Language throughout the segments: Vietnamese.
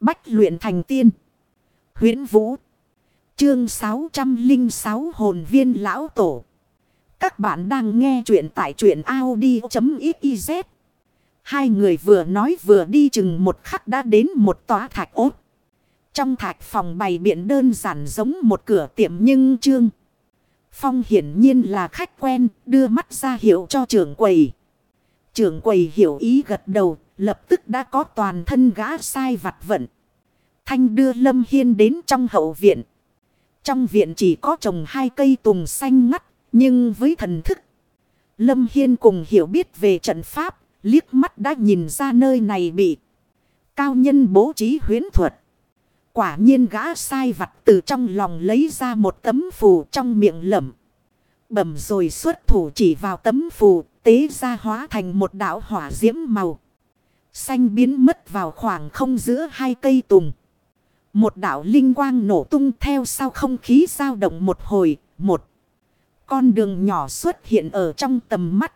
Bách luyện thành tiên. huyễn Vũ. Chương 606 hồn viên lão tổ. Các bạn đang nghe truyện tại truyện Audi.xyz. Hai người vừa nói vừa đi chừng một khắc đã đến một tòa thạch ốt. Trong thạch phòng bày biện đơn giản giống một cửa tiệm nhưng trương. Phong hiển nhiên là khách quen, đưa mắt ra hiệu cho trưởng quầy. Trưởng quầy hiểu ý gật đầu lập tức đã có toàn thân gã sai vặt vận. Thanh đưa Lâm Hiên đến trong hậu viện. Trong viện chỉ có trồng hai cây tùng xanh ngắt nhưng với thần thức. Lâm Hiên cùng hiểu biết về trận pháp liếc mắt đã nhìn ra nơi này bị cao nhân bố trí huyến thuật. Quả nhiên gã sai vặt từ trong lòng lấy ra một tấm phù trong miệng lẩm. Bẩm rồi xuất thủ chỉ vào tấm phù, tế ra hóa thành một đạo hỏa diễm màu. Xanh biến mất vào khoảng không giữa hai cây tùng. Một đạo linh quang nổ tung theo sau không khí dao động một hồi, một con đường nhỏ xuất hiện ở trong tầm mắt.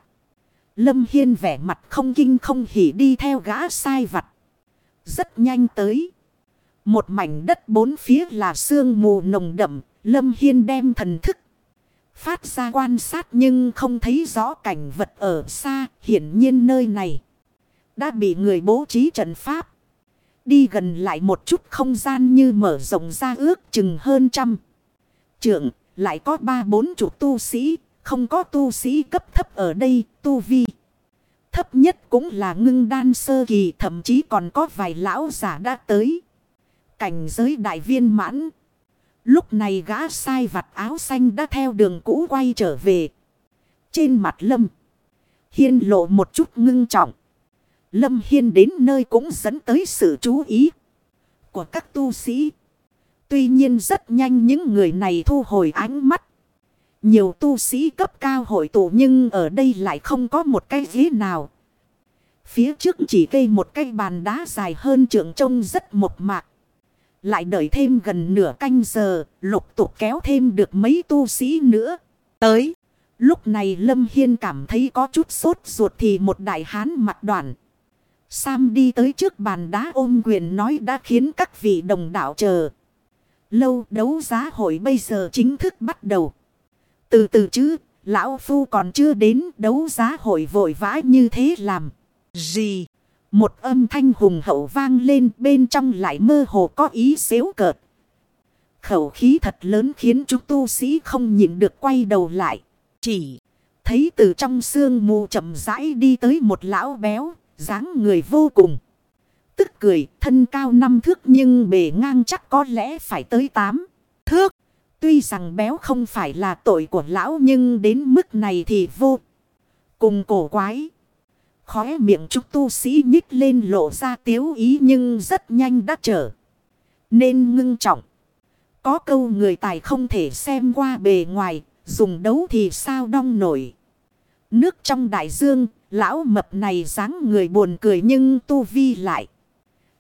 Lâm Hiên vẻ mặt không kinh không hỉ đi theo gã sai vặt. Rất nhanh tới. Một mảnh đất bốn phía là sương mù nồng đậm. Lâm Hiên đem thần thức. Phát ra quan sát nhưng không thấy rõ cảnh vật ở xa. Hiển nhiên nơi này. Đã bị người bố trí trận pháp. Đi gần lại một chút không gian như mở rộng ra ước chừng hơn trăm. Trượng, lại có ba bốn chục tu sĩ. Không có tu sĩ cấp thấp ở đây, tu vi. Thấp nhất cũng là ngưng đan sơ kỳ, thậm chí còn có vài lão giả đã tới. Cảnh giới đại viên mãn. Lúc này gã sai vặt áo xanh đã theo đường cũ quay trở về. Trên mặt lâm. Hiên lộ một chút ngưng trọng. Lâm Hiên đến nơi cũng dẫn tới sự chú ý của các tu sĩ. Tuy nhiên rất nhanh những người này thu hồi ánh mắt. Nhiều tu sĩ cấp cao hội tụ nhưng ở đây lại không có một cái ghế nào. Phía trước chỉ cây một cây bàn đá dài hơn trượng trông rất một mạc. Lại đợi thêm gần nửa canh giờ, lục tục kéo thêm được mấy tu sĩ nữa. Tới, lúc này Lâm Hiên cảm thấy có chút sốt ruột thì một đại hán mặt đoàn. Sam đi tới trước bàn đá ôm quyền nói đã khiến các vị đồng đạo chờ. Lâu đấu giá hội bây giờ chính thức bắt đầu. Từ từ chứ, lão phu còn chưa đến đấu giá hội vội vã như thế làm. Gì? Một âm thanh hùng hậu vang lên bên trong lại mơ hồ có ý xéo cợt. Khẩu khí thật lớn khiến chúng tu sĩ không nhìn được quay đầu lại. Chỉ thấy từ trong sương mù chậm rãi đi tới một lão béo, dáng người vô cùng. Tức cười, thân cao năm thước nhưng bề ngang chắc có lẽ phải tới tám thước. Tuy rằng béo không phải là tội của lão nhưng đến mức này thì vô cùng cổ quái. Khóe miệng trúc tu sĩ nhích lên lộ ra tiếu ý nhưng rất nhanh đã trở. Nên ngưng trọng. Có câu người tài không thể xem qua bề ngoài, dùng đấu thì sao đong nổi. Nước trong đại dương, lão mập này dáng người buồn cười nhưng tu vi lại.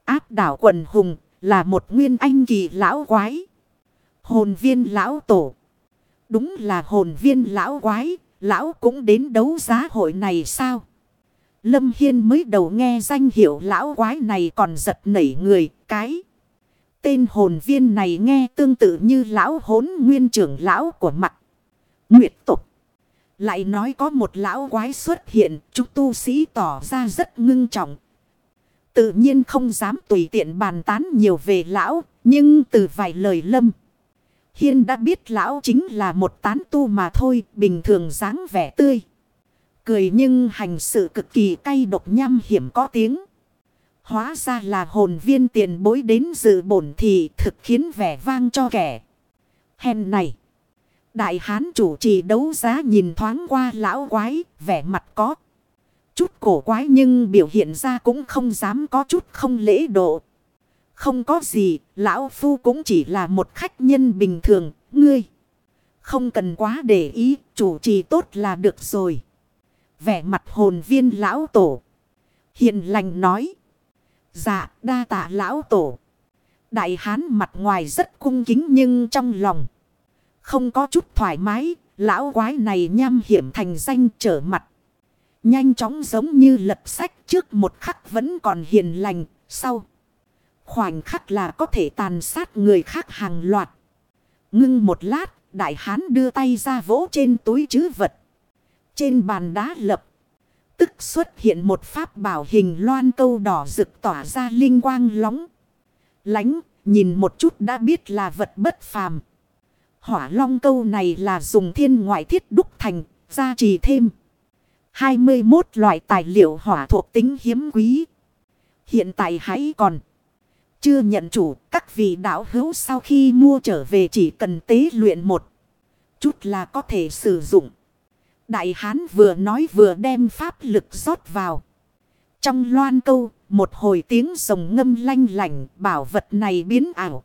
Áp đảo quần hùng là một nguyên anh kỳ lão quái. Hồn viên lão tổ. Đúng là hồn viên lão quái, lão cũng đến đấu giá hội này sao? Lâm Hiên mới đầu nghe danh hiệu lão quái này còn giật nảy người cái. Tên hồn viên này nghe tương tự như lão hốn nguyên trưởng lão của mặt. Nguyệt tục. Lại nói có một lão quái xuất hiện, chúng tu sĩ tỏ ra rất ngưng trọng. Tự nhiên không dám tùy tiện bàn tán nhiều về lão, nhưng từ vài lời lâm. Hiên đã biết lão chính là một tán tu mà thôi, bình thường dáng vẻ tươi. Cười nhưng hành sự cực kỳ cay độc nham hiểm có tiếng. Hóa ra là hồn viên tiền bối đến dự bổn thì thực khiến vẻ vang cho kẻ. Hèn này. Đại hán chủ trì đấu giá nhìn thoáng qua lão quái, vẻ mặt có. Chút cổ quái nhưng biểu hiện ra cũng không dám có chút không lễ độ. Không có gì, lão phu cũng chỉ là một khách nhân bình thường, ngươi. Không cần quá để ý, chủ trì tốt là được rồi vẻ mặt hồn viên lão tổ. Hiền lành nói. Dạ đa tạ lão tổ. Đại hán mặt ngoài rất cung kính nhưng trong lòng. Không có chút thoải mái. Lão quái này nham hiểm thành danh trở mặt. Nhanh chóng giống như lật sách trước một khắc vẫn còn hiền lành. Sau. Khoảnh khắc là có thể tàn sát người khác hàng loạt. Ngưng một lát, đại hán đưa tay ra vỗ trên túi chứ vật. Trên bàn đá lập. Tức xuất hiện một pháp bảo hình loan câu đỏ rực tỏa ra linh quang lóng. Lánh, nhìn một chút đã biết là vật bất phàm. Hỏa long câu này là dùng thiên ngoại thiết đúc thành, gia trì thêm. 21 loại tài liệu hỏa thuộc tính hiếm quý. Hiện tại hãy còn chưa nhận chủ, các vị đạo hữu sau khi mua trở về chỉ cần tế luyện một chút là có thể sử dụng. Đại hán vừa nói vừa đem pháp lực rót vào. Trong loan câu, một hồi tiếng rồng ngâm lanh lành, bảo vật này biến ảo.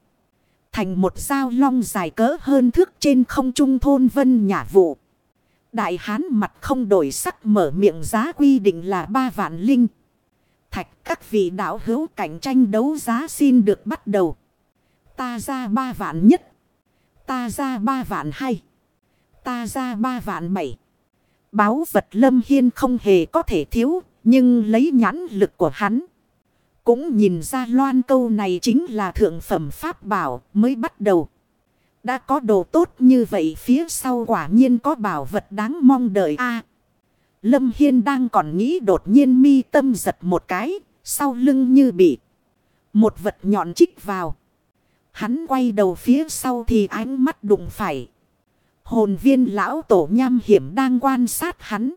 Thành một dao long dài cỡ hơn thước trên không trung thôn vân nhả vụ. Đại hán mặt không đổi sắc mở miệng giá quy định là ba vạn linh. Thạch các vị đạo hữu cạnh tranh đấu giá xin được bắt đầu. Ta ra ba vạn nhất. Ta ra ba vạn hai. Ta ra ba vạn bảy. Báo vật lâm hiên không hề có thể thiếu. Nhưng lấy nhãn lực của hắn. Cũng nhìn ra loan câu này chính là thượng phẩm pháp bảo mới bắt đầu. Đã có đồ tốt như vậy phía sau quả nhiên có bảo vật đáng mong đợi a Lâm Hiên đang còn nghĩ đột nhiên mi tâm giật một cái, sau lưng như bị một vật nhọn chích vào. Hắn quay đầu phía sau thì ánh mắt đụng phải. Hồn viên lão tổ nham hiểm đang quan sát hắn.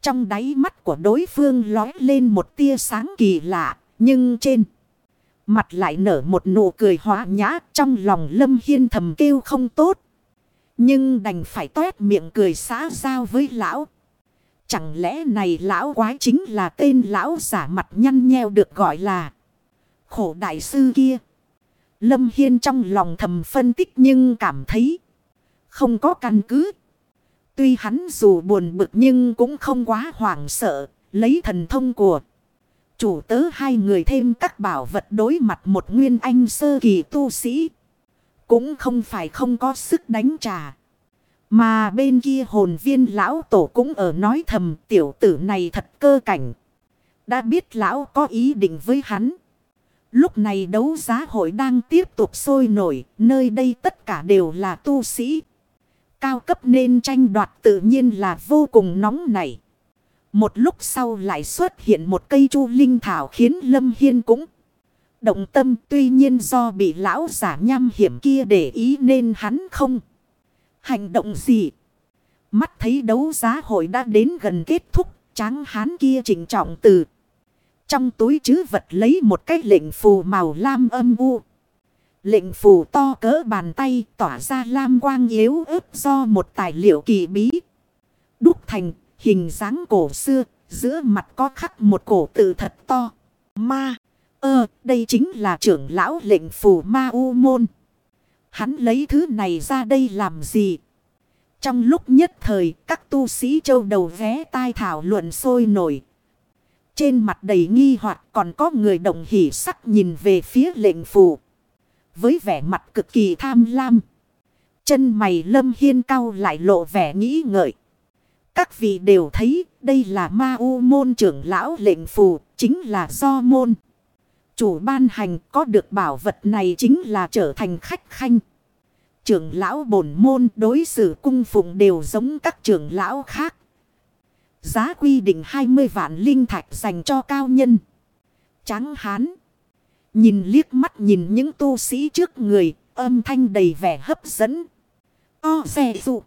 Trong đáy mắt của đối phương lói lên một tia sáng kỳ lạ, nhưng trên mặt lại nở một nụ cười hóa nhã trong lòng lâm hiên thầm kêu không tốt. Nhưng đành phải toét miệng cười xã giao với lão. Chẳng lẽ này lão quái chính là tên lão giả mặt nhăn nheo được gọi là khổ đại sư kia. Lâm Hiên trong lòng thầm phân tích nhưng cảm thấy không có căn cứ. Tuy hắn dù buồn bực nhưng cũng không quá hoảng sợ, lấy thần thông của. Chủ tớ hai người thêm các bảo vật đối mặt một nguyên anh sơ kỳ tu sĩ. Cũng không phải không có sức đánh trả. Mà bên kia hồn viên lão tổ cũng ở nói thầm tiểu tử này thật cơ cảnh. Đã biết lão có ý định với hắn. Lúc này đấu giá hội đang tiếp tục sôi nổi, nơi đây tất cả đều là tu sĩ. Cao cấp nên tranh đoạt tự nhiên là vô cùng nóng nảy. Một lúc sau lại xuất hiện một cây chu linh thảo khiến Lâm Hiên cũng động tâm. Tuy nhiên do bị lão giả nham hiểm kia để ý nên hắn không hành động gì. Mắt thấy đấu giá hội đã đến gần kết thúc, tráng hán kia chỉnh trọng từ. Trong túi chứ vật lấy một cái lệnh phù màu lam âm u. Lệnh phù to cỡ bàn tay tỏa ra lam quang yếu ớt do một tài liệu kỳ bí. Đúc thành hình dáng cổ xưa, giữa mặt có khắc một cổ tự thật to. Ma, ơ, đây chính là trưởng lão lệnh phù ma u môn. Hắn lấy thứ này ra đây làm gì? Trong lúc nhất thời, các tu sĩ châu đầu vé tai thảo luận sôi nổi. Trên mặt đầy nghi hoặc còn có người đồng hỉ sắc nhìn về phía lệnh phù. Với vẻ mặt cực kỳ tham lam. Chân mày lâm hiên cao lại lộ vẻ nghĩ ngợi. Các vị đều thấy đây là ma u môn trưởng lão lệnh phù, chính là do môn. Chủ ban hành có được bảo vật này chính là trở thành khách khanh. Trưởng lão bổn môn đối xử cung phụng đều giống các trưởng lão khác. Giá quy định 20 vạn linh thạch dành cho cao nhân. Tráng hán. Nhìn liếc mắt nhìn những tu sĩ trước người, âm thanh đầy vẻ hấp dẫn. O xe dụng.